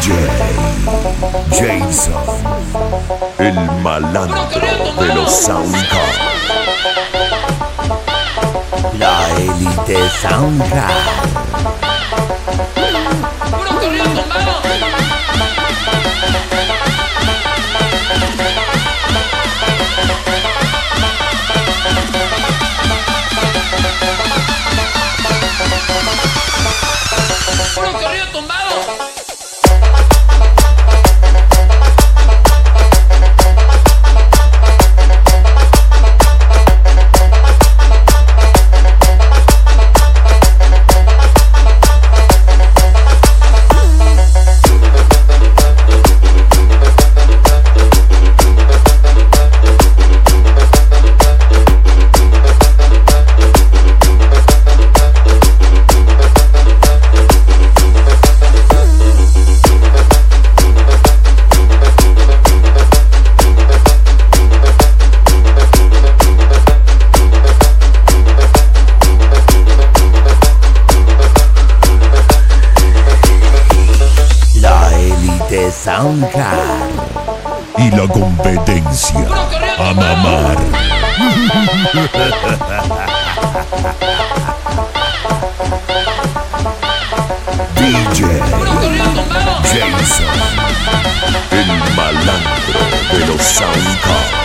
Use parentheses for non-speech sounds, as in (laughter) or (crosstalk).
DJ Jason, el malandro de los Soundcard. La élite Soundcard. ¡Puro corrido tumbado! ¡Puro corrido tumbado! Soundcard. Y la competencia a mamar. (laughs) DJ. Jason, el malandro de los Soundcard.